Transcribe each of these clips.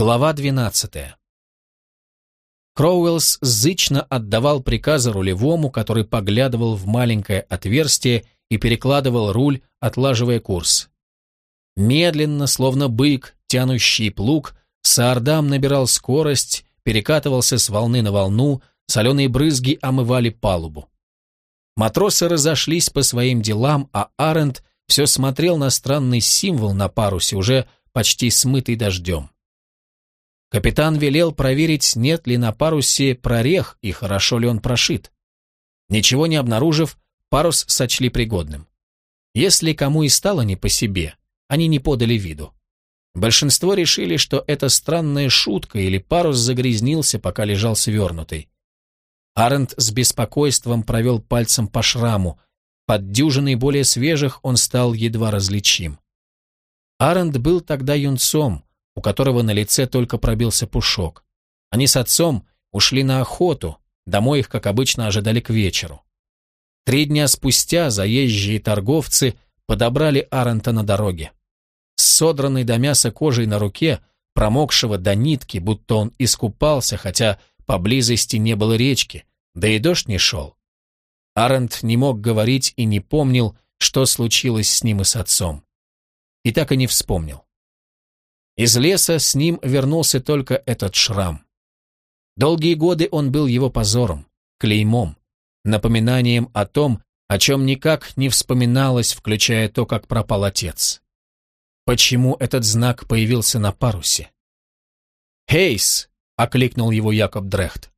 Глава 12. Кроуэллс зычно отдавал приказы рулевому, который поглядывал в маленькое отверстие и перекладывал руль, отлаживая курс. Медленно, словно бык, тянущий плуг, Саардам набирал скорость, перекатывался с волны на волну, соленые брызги омывали палубу. Матросы разошлись по своим делам, а Арент все смотрел на странный символ на парусе, уже почти смытый дождем. Капитан велел проверить, нет ли на парусе прорех и хорошо ли он прошит. Ничего не обнаружив, парус сочли пригодным. Если кому и стало не по себе, они не подали виду. Большинство решили, что это странная шутка или парус загрязнился, пока лежал свернутый. Арент с беспокойством провел пальцем по шраму. Под дюжиной более свежих он стал едва различим. Арент был тогда юнцом, у которого на лице только пробился пушок. Они с отцом ушли на охоту, домой их, как обычно, ожидали к вечеру. Три дня спустя заезжие торговцы подобрали Арента на дороге. С содранной до мяса кожей на руке, промокшего до нитки, будто он искупался, хотя поблизости не было речки, да и дождь не шел. Арент не мог говорить и не помнил, что случилось с ним и с отцом. И так и не вспомнил. Из леса с ним вернулся только этот шрам. Долгие годы он был его позором, клеймом, напоминанием о том, о чем никак не вспоминалось, включая то, как пропал отец. Почему этот знак появился на парусе? «Хейс!» — окликнул его Якоб Дрехт.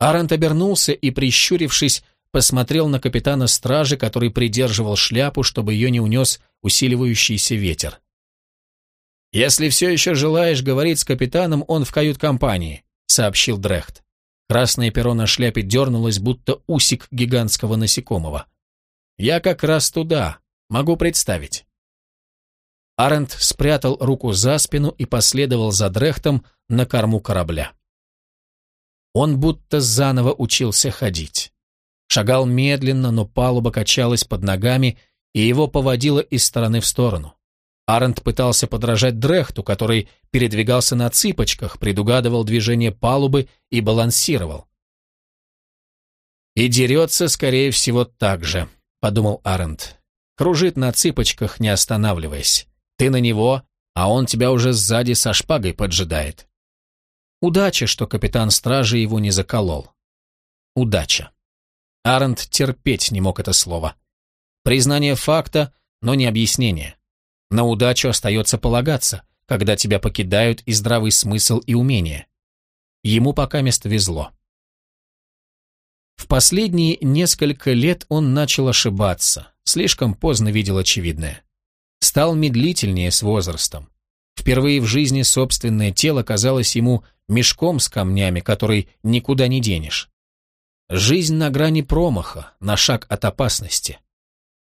Арент обернулся и, прищурившись, посмотрел на капитана стражи, который придерживал шляпу, чтобы ее не унес усиливающийся ветер. «Если все еще желаешь говорить с капитаном, он в кают-компании», — сообщил Дрехт. Красное перо на шляпе дернулось, будто усик гигантского насекомого. «Я как раз туда. Могу представить». Арент спрятал руку за спину и последовал за Дрехтом на корму корабля. Он будто заново учился ходить. Шагал медленно, но палуба качалась под ногами, и его поводило из стороны в сторону. Арент пытался подражать Дрехту, который передвигался на цыпочках, предугадывал движение палубы и балансировал. «И дерется, скорее всего, так же», — подумал Арент. «Кружит на цыпочках, не останавливаясь. Ты на него, а он тебя уже сзади со шпагой поджидает. Удача, что капитан стражи его не заколол. Удача». Арент терпеть не мог это слово. Признание факта, но не объяснение. На удачу остается полагаться, когда тебя покидают и здравый смысл, и умение. Ему пока место везло. В последние несколько лет он начал ошибаться, слишком поздно видел очевидное. Стал медлительнее с возрастом. Впервые в жизни собственное тело казалось ему мешком с камнями, который никуда не денешь. Жизнь на грани промаха, на шаг от опасности.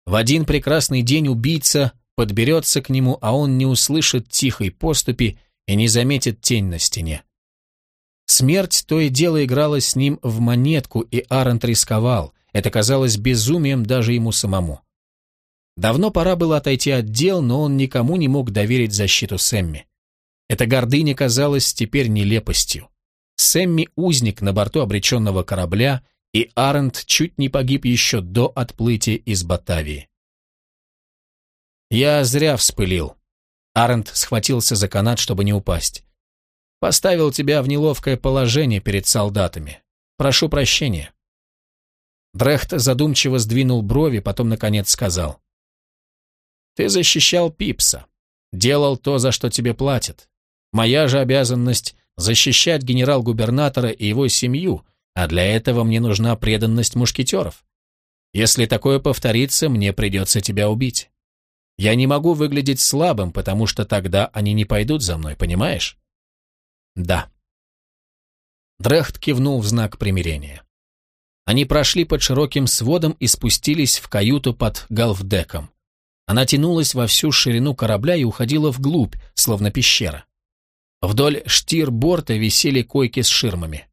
В один прекрасный день убийца подберется к нему, а он не услышит тихой поступи и не заметит тень на стене. Смерть то и дело играла с ним в монетку, и Арент рисковал. Это казалось безумием даже ему самому. Давно пора было отойти от дел, но он никому не мог доверить защиту Сэмми. Эта гордыня казалась теперь нелепостью. Сэмми — узник на борту обреченного корабля, и Арент чуть не погиб еще до отплытия из Батавии. Я зря вспылил. Арент схватился за канат, чтобы не упасть. Поставил тебя в неловкое положение перед солдатами. Прошу прощения. Дрехт задумчиво сдвинул брови, потом, наконец, сказал. Ты защищал Пипса. Делал то, за что тебе платят. Моя же обязанность — защищать генерал-губернатора и его семью, а для этого мне нужна преданность мушкетеров. Если такое повторится, мне придется тебя убить. Я не могу выглядеть слабым, потому что тогда они не пойдут за мной, понимаешь? Да. Дрехт кивнул в знак примирения. Они прошли под широким сводом и спустились в каюту под галфдеком. Она тянулась во всю ширину корабля и уходила вглубь, словно пещера. Вдоль штир-борта висели койки с ширмами.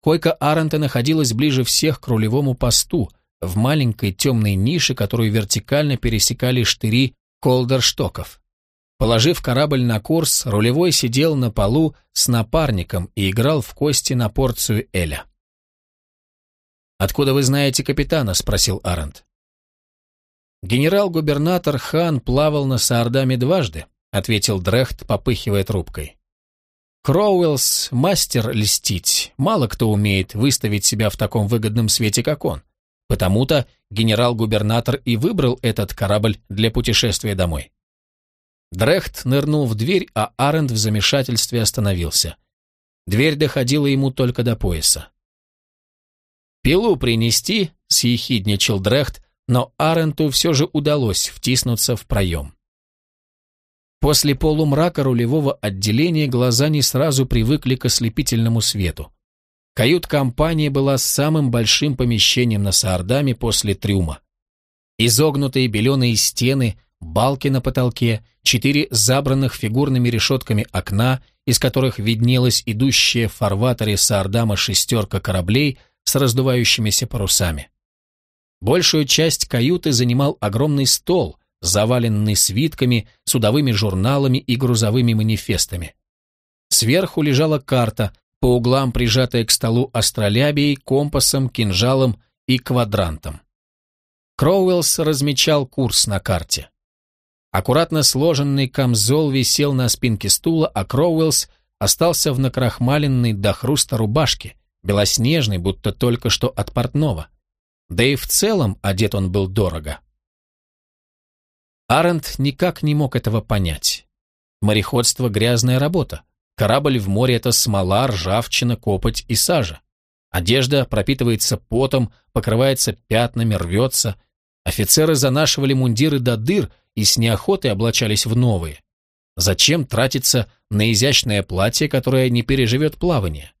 Койка Арента находилась ближе всех к рулевому посту, в маленькой темной нише, которую вертикально пересекали штыри колдерштоков. Положив корабль на курс, рулевой сидел на полу с напарником и играл в кости на порцию Эля. «Откуда вы знаете капитана?» — спросил Арент. «Генерал-губернатор Хан плавал на Саардаме дважды», — ответил Дрехт, попыхивая трубкой. «Кроуэллс — мастер льстить, мало кто умеет выставить себя в таком выгодном свете, как он. Потому-то генерал-губернатор и выбрал этот корабль для путешествия домой». Дрехт нырнул в дверь, а Арент в замешательстве остановился. Дверь доходила ему только до пояса. «Пилу принести?» — съехидничал Дрехт, но Аренту все же удалось втиснуться в проем. После полумрака рулевого отделения глаза не сразу привыкли к ослепительному свету. Кают-компания была самым большим помещением на Саардаме после трюма. Изогнутые беленые стены, балки на потолке, четыре забранных фигурными решетками окна, из которых виднелась идущая в фарватере Саардама шестерка кораблей с раздувающимися парусами. Большую часть каюты занимал огромный стол, заваленный свитками, судовыми журналами и грузовыми манифестами. Сверху лежала карта, по углам прижатая к столу астролябией, компасом, кинжалом и квадрантом. Кроуэллс размечал курс на карте. Аккуратно сложенный камзол висел на спинке стула, а Кроуэллс остался в накрахмаленной до хруста рубашке, белоснежный, будто только что от портного. Да и в целом одет он был дорого. Арент никак не мог этого понять. Мореходство – грязная работа. Корабль в море – это смола, ржавчина, копоть и сажа. Одежда пропитывается потом, покрывается пятнами, рвется. Офицеры занашивали мундиры до дыр и с неохотой облачались в новые. Зачем тратиться на изящное платье, которое не переживет плавание?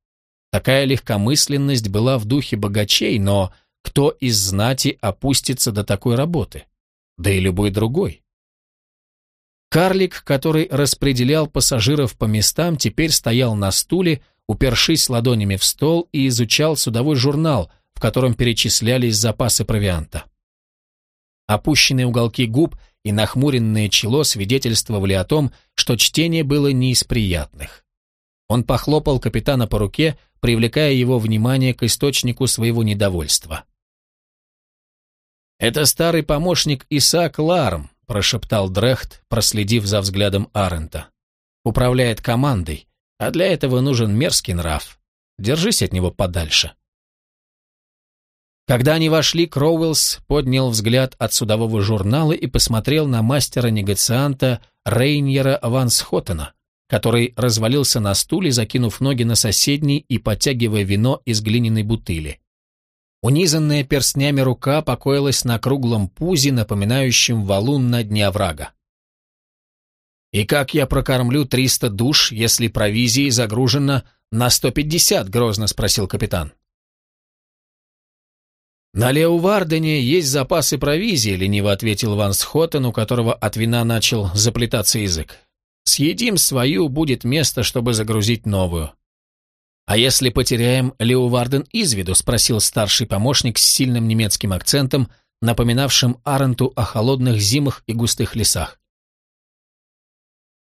Такая легкомысленность была в духе богачей, но кто из знати опустится до такой работы? Да и любой другой. Карлик, который распределял пассажиров по местам, теперь стоял на стуле, упершись ладонями в стол и изучал судовой журнал, в котором перечислялись запасы провианта. Опущенные уголки губ и нахмуренное чело свидетельствовали о том, что чтение было не из приятных. Он похлопал капитана по руке, привлекая его внимание к источнику своего недовольства. «Это старый помощник Исаак Ларм», — прошептал Дрехт, проследив за взглядом Арента. «Управляет командой, а для этого нужен мерзкий нрав. Держись от него подальше». Когда они вошли, Кроуэллс поднял взгляд от судового журнала и посмотрел на мастера-негацианта Рейньера Вансхоттена, который развалился на стуле, закинув ноги на соседний и подтягивая вино из глиняной бутыли. Унизанная перстнями рука покоилась на круглом пузе, напоминающем валун на дне оврага. «И как я прокормлю триста душ, если провизией загружено на сто пятьдесят?» — грозно спросил капитан. «На Леувардене есть запасы провизии», — лениво ответил Ван Схоттен, у которого от вина начал заплетаться язык. Съедим свою, будет место, чтобы загрузить новую. «А если потеряем Леуварден из виду?» – спросил старший помощник с сильным немецким акцентом, напоминавшим Аренту о холодных зимах и густых лесах.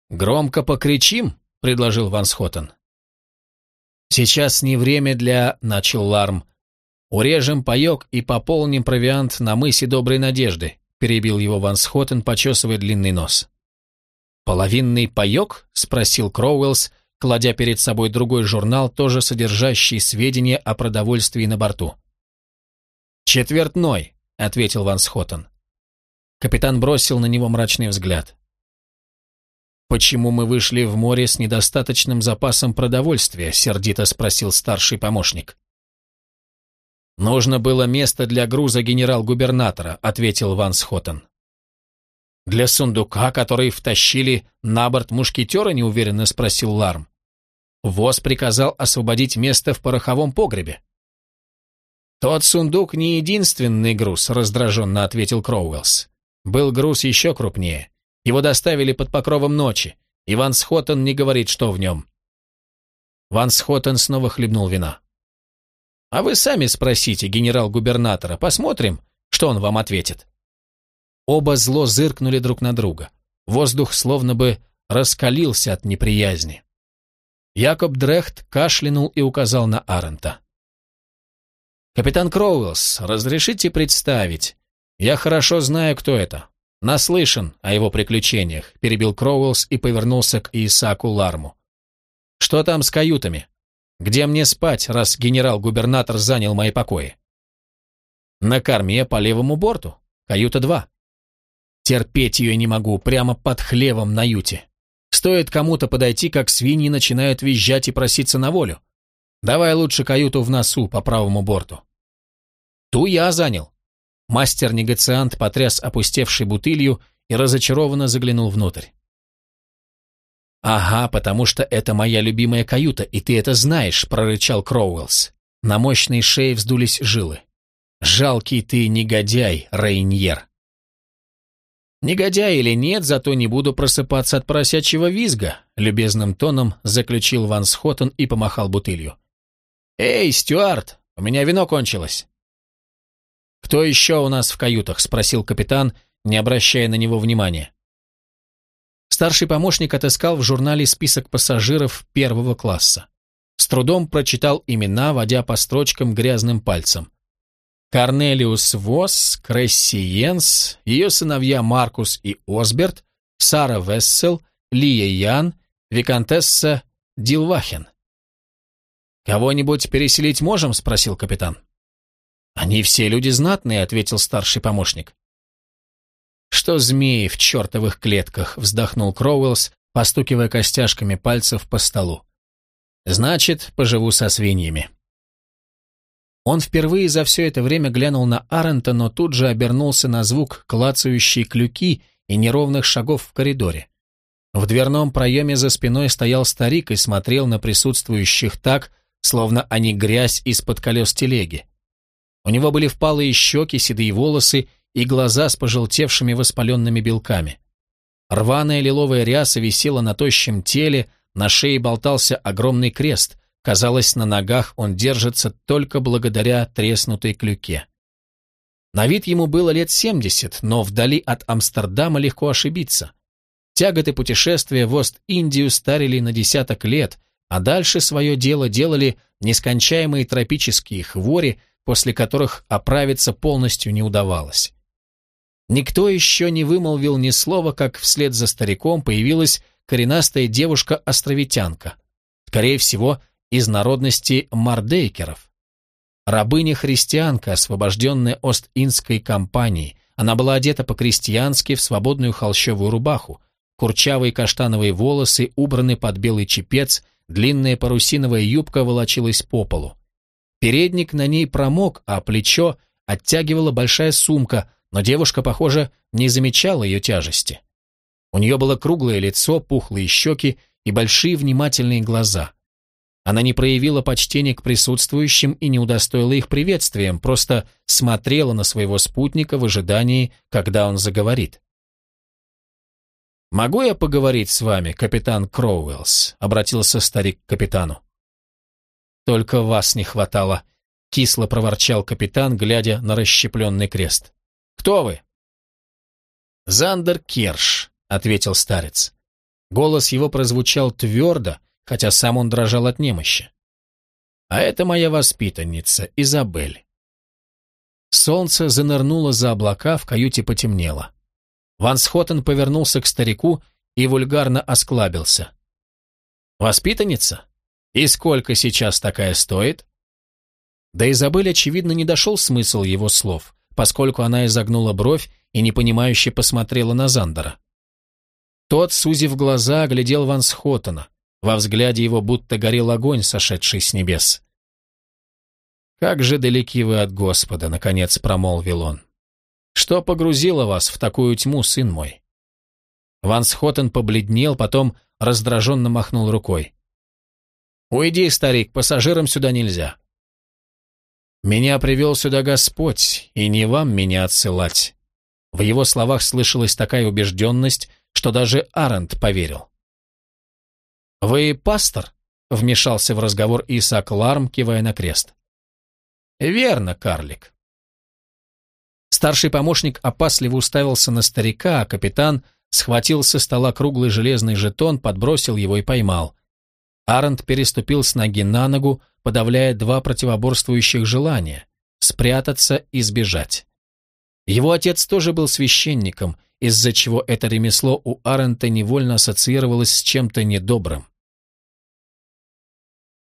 «Громко покричим?» – предложил Ван Схоттен. «Сейчас не время для...» – начал Ларм. «Урежем паек и пополним провиант на мысе Доброй Надежды», – перебил его Ван Схоттен, почесывая длинный нос. «Половинный паёк?» — спросил Кроуэллс, кладя перед собой другой журнал, тоже содержащий сведения о продовольствии на борту. «Четвертной», — ответил Ван Схоттен. Капитан бросил на него мрачный взгляд. «Почему мы вышли в море с недостаточным запасом продовольствия?» — сердито спросил старший помощник. «Нужно было место для груза генерал-губернатора», — ответил Ван Схоттен. «Для сундука, который втащили на борт мушкетера?» – неуверенно спросил Ларм. ВОЗ приказал освободить место в пороховом погребе. «Тот сундук не единственный груз», – раздраженно ответил Кроуэллс. «Был груз еще крупнее. Его доставили под покровом ночи. Иван Схоттон не говорит, что в нем». Ван Схоттон снова хлебнул вина. «А вы сами спросите генерал-губернатора, посмотрим, что он вам ответит». Оба зло зыркнули друг на друга. Воздух словно бы раскалился от неприязни. Якоб Дрехт кашлянул и указал на Арента. «Капитан Кроуэллс, разрешите представить? Я хорошо знаю, кто это. Наслышан о его приключениях», — перебил Кроуэллс и повернулся к Исааку Ларму. «Что там с каютами? Где мне спать, раз генерал-губернатор занял мои покои?» «На корме по левому борту. Каюта 2. Терпеть ее не могу, прямо под хлевом на юте. Стоит кому-то подойти, как свиньи начинают визжать и проситься на волю. Давай лучше каюту в носу по правому борту. Ту я занял. Мастер-негациант потряс опустевшей бутылью и разочарованно заглянул внутрь. «Ага, потому что это моя любимая каюта, и ты это знаешь», — прорычал Кроуэллс. На мощной шее вздулись жилы. «Жалкий ты негодяй, Рейньер». «Негодяй или нет, зато не буду просыпаться от поросячьего визга», любезным тоном заключил Ван Схоттен и помахал бутылью. «Эй, Стюарт, у меня вино кончилось». «Кто еще у нас в каютах?» — спросил капитан, не обращая на него внимания. Старший помощник отыскал в журнале список пассажиров первого класса. С трудом прочитал имена, водя по строчкам грязным пальцем. Корнелиус Восс, Кресси Йенс, ее сыновья Маркус и Осберт, Сара Вессел, Лия Ян, Викантесса Дилвахен. «Кого-нибудь переселить можем?» – спросил капитан. «Они все люди знатные», – ответил старший помощник. «Что змеи в чертовых клетках?» – вздохнул Кроуэллс, постукивая костяшками пальцев по столу. «Значит, поживу со свиньями». Он впервые за все это время глянул на Арента, но тут же обернулся на звук клацающей клюки и неровных шагов в коридоре. В дверном проеме за спиной стоял старик и смотрел на присутствующих так, словно они грязь из-под колес телеги. У него были впалые щеки, седые волосы и глаза с пожелтевшими воспаленными белками. Рваная лиловая ряса висела на тощем теле, на шее болтался огромный крест, Казалось, на ногах он держится только благодаря треснутой клюке. На вид ему было лет 70, но вдали от Амстердама легко ошибиться. Тяготы путешествия в Ост-Индию старили на десяток лет, а дальше свое дело делали нескончаемые тропические хвори, после которых оправиться полностью не удавалось. Никто еще не вымолвил ни слова, как вслед за стариком появилась коренастая девушка-островитянка. Скорее всего, из народности мардейкеров. Рабыня-христианка, освобожденная Ост-Индской компанией, она была одета по-крестьянски в свободную холщовую рубаху, курчавые каштановые волосы убраны под белый чепец, длинная парусиновая юбка волочилась по полу. Передник на ней промок, а плечо оттягивала большая сумка, но девушка, похоже, не замечала ее тяжести. У нее было круглое лицо, пухлые щеки и большие внимательные глаза. Она не проявила почтения к присутствующим и не удостоила их приветствием, просто смотрела на своего спутника в ожидании, когда он заговорит. «Могу я поговорить с вами, капитан Кроуэллс?» — обратился старик к капитану. «Только вас не хватало», — кисло проворчал капитан, глядя на расщепленный крест. «Кто вы?» «Зандер Керш», — ответил старец. Голос его прозвучал твердо, хотя сам он дрожал от немощи. А это моя воспитанница, Изабель. Солнце занырнуло за облака, в каюте потемнело. Ван Схоттен повернулся к старику и вульгарно осклабился. «Воспитанница? И сколько сейчас такая стоит?» До Изабель, очевидно, не дошел смысл его слов, поскольку она изогнула бровь и непонимающе посмотрела на Зандера. Тот, сузив глаза, оглядел Ван Схоттена. Во взгляде его будто горел огонь, сошедший с небес. «Как же далеки вы от Господа!» — наконец промолвил он. «Что погрузило вас в такую тьму, сын мой?» Ван Схоттен побледнел, потом раздраженно махнул рукой. «Уйди, старик, пассажирам сюда нельзя». «Меня привел сюда Господь, и не вам меня отсылать». В его словах слышалась такая убежденность, что даже Арент поверил. «Вы пастор?» — вмешался в разговор Исаак Ларм, кивая на крест. «Верно, карлик». Старший помощник опасливо уставился на старика, а капитан схватил со стола круглый железный жетон, подбросил его и поймал. Арент переступил с ноги на ногу, подавляя два противоборствующих желания – спрятаться и сбежать. Его отец тоже был священником, из-за чего это ремесло у Арента невольно ассоциировалось с чем-то недобрым.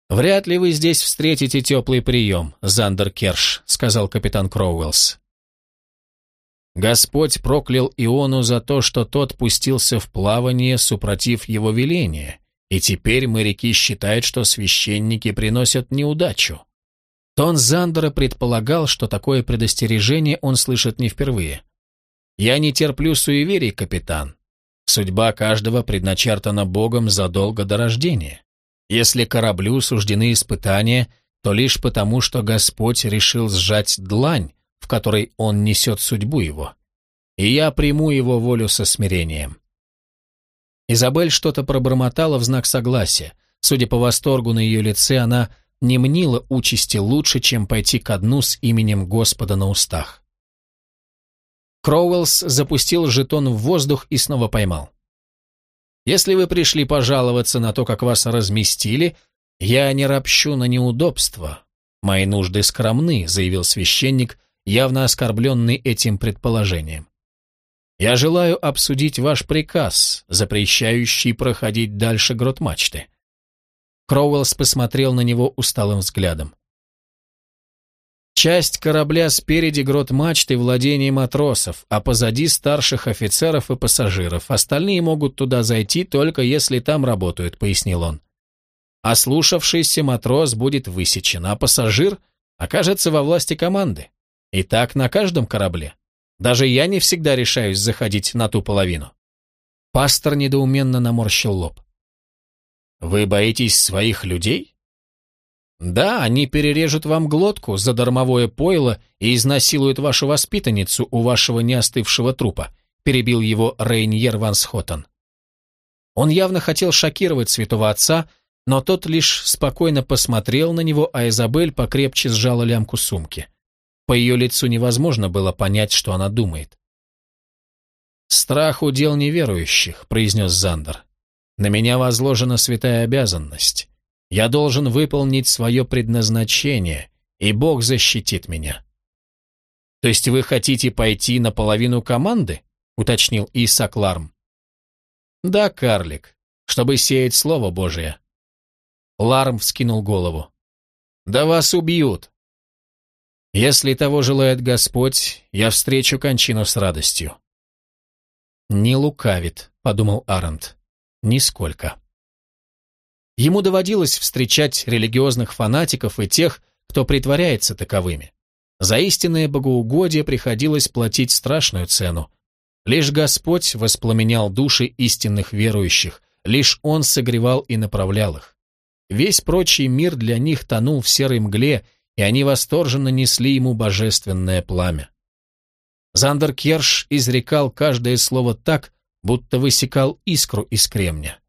«Вряд ли вы здесь встретите теплый прием, Зандер Керш», — сказал капитан Кроуэллс. Господь проклял Иону за то, что тот пустился в плавание, супротив его веления, и теперь моряки считают, что священники приносят неудачу. Тон Зандера предполагал, что такое предостережение он слышит не впервые. «Я не терплю суеверий, капитан. Судьба каждого предначертана Богом задолго до рождения. Если кораблю суждены испытания, то лишь потому, что Господь решил сжать длань, в которой он несет судьбу его. И я приму его волю со смирением. Изабель что-то пробормотала в знак согласия. Судя по восторгу на ее лице, она не мнила участи лучше, чем пойти ко дну с именем Господа на устах. Кроуэллс запустил жетон в воздух и снова поймал. «Если вы пришли пожаловаться на то, как вас разместили, я не ропщу на неудобства. Мои нужды скромны», — заявил священник, явно оскорбленный этим предположением. «Я желаю обсудить ваш приказ, запрещающий проходить дальше грот мачты». Кроуэллс посмотрел на него усталым взглядом. Часть корабля спереди грот мачты владение матросов, а позади старших офицеров и пассажиров. Остальные могут туда зайти только если там работают, пояснил он. Ослушавшийся матрос будет высечен, а пассажир окажется во власти команды. И так на каждом корабле. Даже я не всегда решаюсь заходить на ту половину. Пастор недоуменно наморщил лоб. Вы боитесь своих людей? Да, они перережут вам глотку за дармовое пойло и изнасилуют вашу воспитанницу у вашего неостывшего трупа, перебил его Рейньер Ван Схоттен. Он явно хотел шокировать святого отца, но тот лишь спокойно посмотрел на него, а Изабель покрепче сжала лямку сумки. По ее лицу невозможно было понять, что она думает. «Страх удел неверующих», — произнес Зандер. «На меня возложена святая обязанность. Я должен выполнить свое предназначение, и Бог защитит меня». «То есть вы хотите пойти на половину команды?» — уточнил Исаак Ларм. «Да, карлик, чтобы сеять Слово Божие». Ларм вскинул голову. «Да вас убьют. Если того желает Господь, я встречу кончину с радостью. Не лукавит, подумал Арент. Нисколько. Ему доводилось встречать религиозных фанатиков и тех, кто притворяется таковыми. За истинное богоугодие приходилось платить страшную цену. Лишь Господь воспламенял души истинных верующих, лишь Он согревал и направлял их. Весь прочий мир для них тонул в серой мгле, и они восторженно несли ему божественное пламя. Зандер Керш изрекал каждое слово так, будто высекал искру из кремня.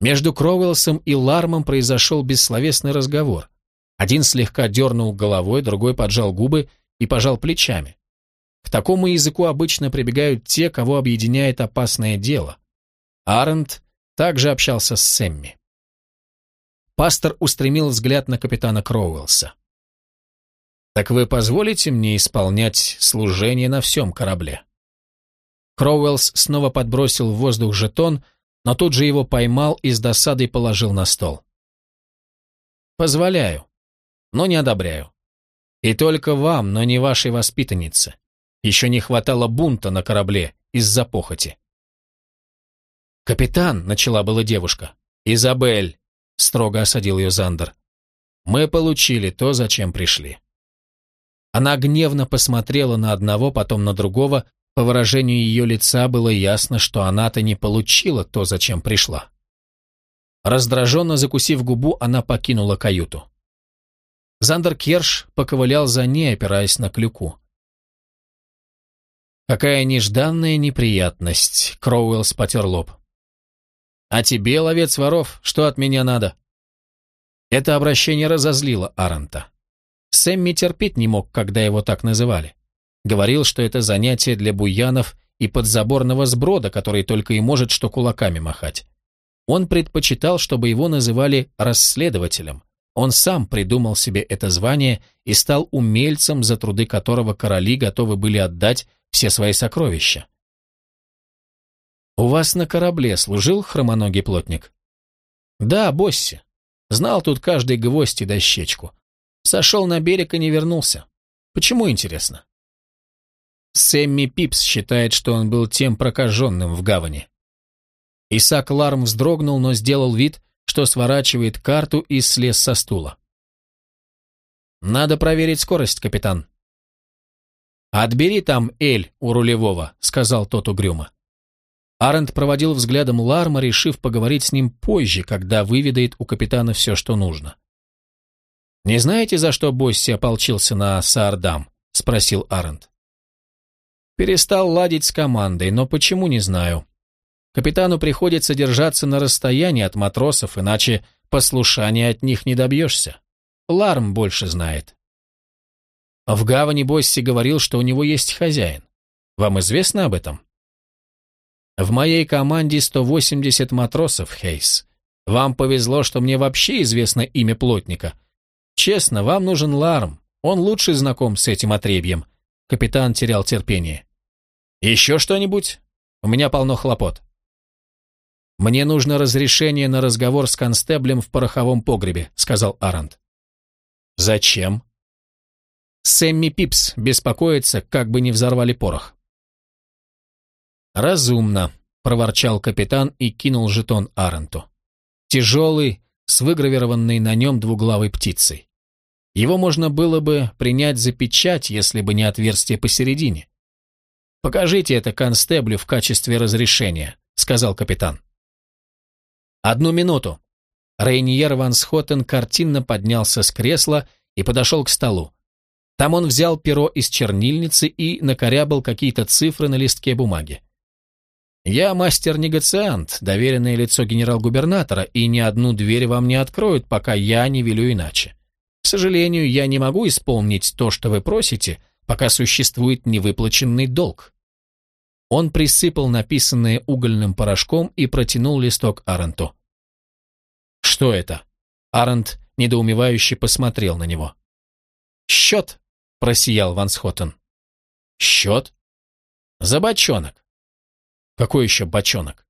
Между Кроуэлсом и Лармом произошел бессловесный разговор. Один слегка дернул головой, другой поджал губы и пожал плечами. К такому языку обычно прибегают те, кого объединяет опасное дело. Арент также общался с Сэмми. Пастор устремил взгляд на капитана Кроуэлса. «Так вы позволите мне исполнять служение на всем корабле?» Кроуэлс снова подбросил в воздух жетон, но тут же его поймал и с досадой положил на стол. «Позволяю, но не одобряю. И только вам, но не вашей воспитаннице. Еще не хватало бунта на корабле из-за похоти». «Капитан», — начала была девушка. «Изабель, строго осадил ее Зандер. Мы получили то, зачем пришли. Она гневно посмотрела на одного, потом на другого. По выражению ее лица было ясно, что она-то не получила то, зачем пришла. Раздраженно закусив губу, она покинула каюту. Зандер Керш поковылял за ней, опираясь на клюку. «Какая нежданная неприятность!» — Кроуэллс потер лоб. «А тебе, ловец воров, что от меня надо?» Это обращение разозлило Аранта. Сэмми терпеть не мог, когда его так называли. Говорил, что это занятие для буянов и подзаборного сброда, который только и может что кулаками махать. Он предпочитал, чтобы его называли расследователем. Он сам придумал себе это звание и стал умельцем, за труды которого короли готовы были отдать все свои сокровища. «У вас на корабле служил хромоногий плотник?» «Да, Босси. Знал тут каждый гвоздь и дощечку. Сошел на берег и не вернулся. Почему, интересно?» Сэмми Пипс считает, что он был тем прокаженным в гавани. Исаак Ларм вздрогнул, но сделал вид, что сворачивает карту и слез со стула. «Надо проверить скорость, капитан». «Отбери там Эль у рулевого», — сказал тот угрюмо. Арент проводил взглядом Ларма, решив поговорить с ним позже, когда выведает у капитана все, что нужно. «Не знаете, за что Босси ополчился на Саардам?» — спросил Арент. «Перестал ладить с командой, но почему, не знаю. Капитану приходится держаться на расстоянии от матросов, иначе послушания от них не добьешься. Ларм больше знает. В гавани Босси говорил, что у него есть хозяин. Вам известно об этом? В моей команде 180 матросов, Хейс. Вам повезло, что мне вообще известно имя плотника. Честно, вам нужен Ларм. Он лучше знаком с этим отребьем. Капитан терял терпение. Еще что-нибудь? У меня полно хлопот. «Мне нужно разрешение на разговор с констеблем в пороховом погребе», — сказал Арант. «Зачем?» Сэмми Пипс беспокоится, как бы не взорвали порох. «Разумно», — проворчал капитан и кинул жетон Аранту. Тяжелый, с выгравированной на нем двуглавой птицей. Его можно было бы принять за печать, если бы не отверстие посередине. «Покажите это констеблю в качестве разрешения», — сказал капитан. «Одну минуту». Рейниер Ван Схоттен картинно поднялся с кресла и подошел к столу. Там он взял перо из чернильницы и накорябал какие-то цифры на листке бумаги. «Я мастер-негациант, доверенное лицо генерал-губернатора, и ни одну дверь вам не откроют, пока я не велю иначе. К сожалению, я не могу исполнить то, что вы просите, пока существует невыплаченный долг». Он присыпал написанное угольным порошком и протянул листок Аренту. «Что это?» Арент недоумевающе посмотрел на него. «Счет!» — просиял Ван Схоттен. «Счет? За бочонок». «Какой еще бочонок?»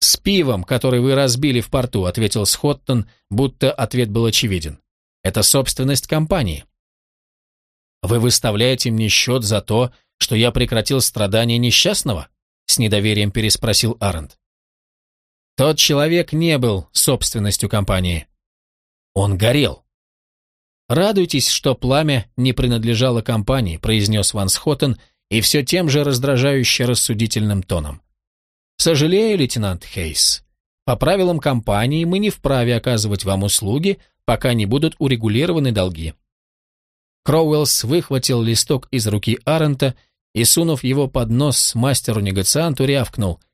«С пивом, который вы разбили в порту», — ответил Схоттон, будто ответ был очевиден. «Это собственность компании». «Вы выставляете мне счет за то, что я прекратил страдания несчастного?» — с недоверием переспросил Арент. Тот человек не был собственностью компании. Он горел. «Радуйтесь, что пламя не принадлежало компании», произнес Ван Схоттен и все тем же раздражающе рассудительным тоном. «Сожалею, лейтенант Хейс. По правилам компании мы не вправе оказывать вам услуги, пока не будут урегулированы долги». Кроуэллс выхватил листок из руки Арента и, сунув его под нос мастеру-негацианту, рявкнул –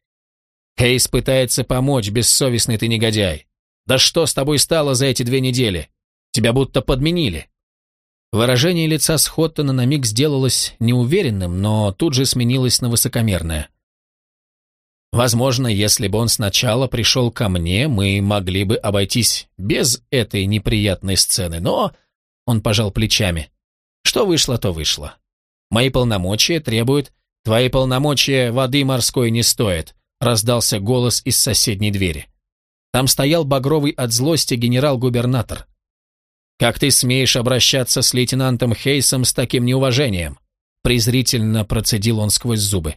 Хейс пытается помочь, бессовестный ты негодяй. Да что с тобой стало за эти две недели? Тебя будто подменили. Выражение лица Схоттона на миг сделалось неуверенным, но тут же сменилось на высокомерное. Возможно, если бы он сначала пришел ко мне, мы могли бы обойтись без этой неприятной сцены, но... Он пожал плечами. Что вышло, то вышло. Мои полномочия требуют... Твои полномочия воды морской не стоят раздался голос из соседней двери. Там стоял багровый от злости генерал-губернатор. «Как ты смеешь обращаться с лейтенантом Хейсом с таким неуважением?» презрительно процедил он сквозь зубы.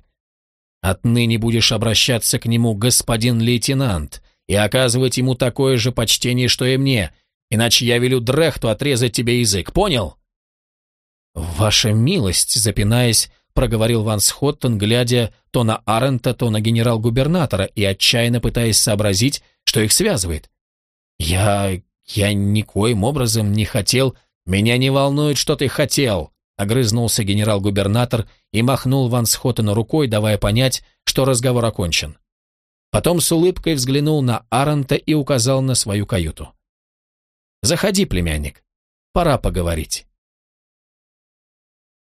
«Отныне будешь обращаться к нему, господин лейтенант, и оказывать ему такое же почтение, что и мне, иначе я велю Дрехту отрезать тебе язык, понял?» «Ваша милость», запинаясь, проговорил Ван Схоттон, глядя то на Арента, то на генерал-губернатора и отчаянно пытаясь сообразить, что их связывает. «Я... я никоим образом не хотел... Меня не волнует, что ты хотел!» Огрызнулся генерал-губернатор и махнул Ван Схоттену рукой, давая понять, что разговор окончен. Потом с улыбкой взглянул на Арента и указал на свою каюту. «Заходи, племянник. Пора поговорить».